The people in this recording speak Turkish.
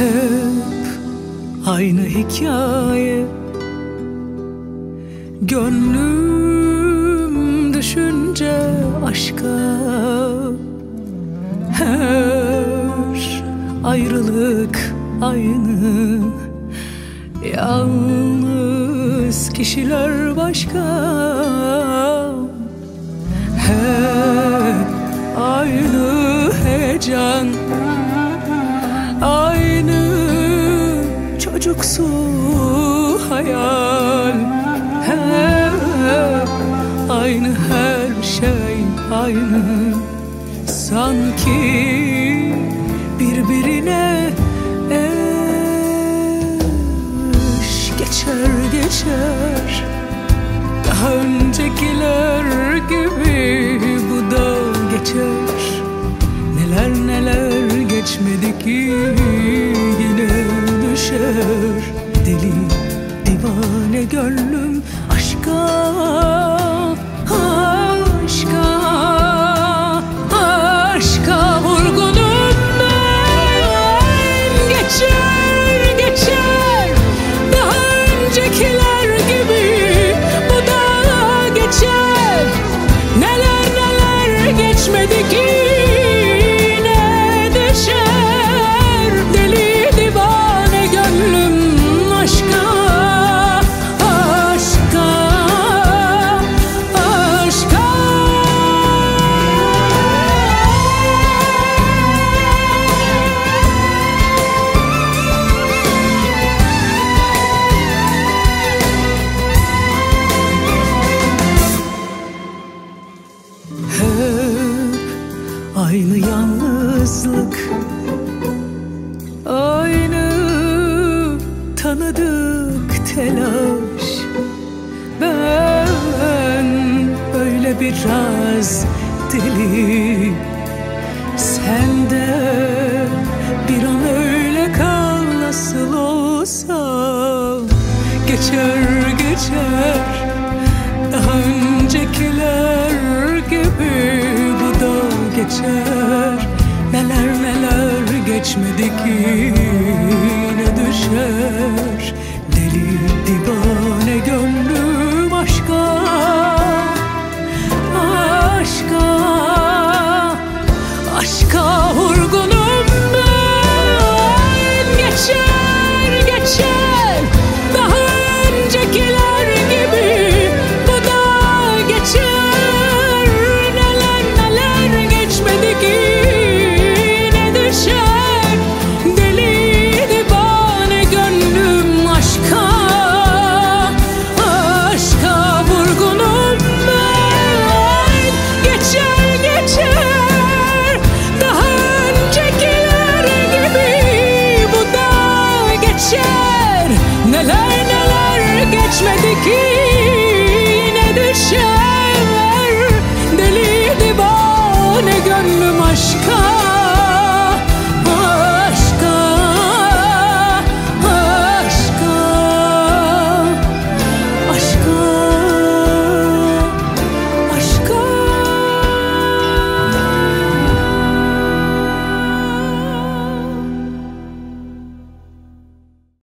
Hep aynı hikaye. Gönlüm düşünce aşka Her ayrılık aynı. Yalnız kişiler başka. Hep aynı heyecan çocuksu hayal. Hep aynı her şey aynı. Sanki birbirine eş geçer geçer. Daha öncekiler gibi bu da geçer. Neler neler geçmedi ki düşer Deli divane gönlüm yalnızlık. Aynı tanıdık telaş. Ben böyle biraz deli Sen de bir an öyle kal nasıl olsa. Geçer geçer. Daha öncekiler gibi bu da geçer Neler neler neler neler geçmedi ki yine düşer.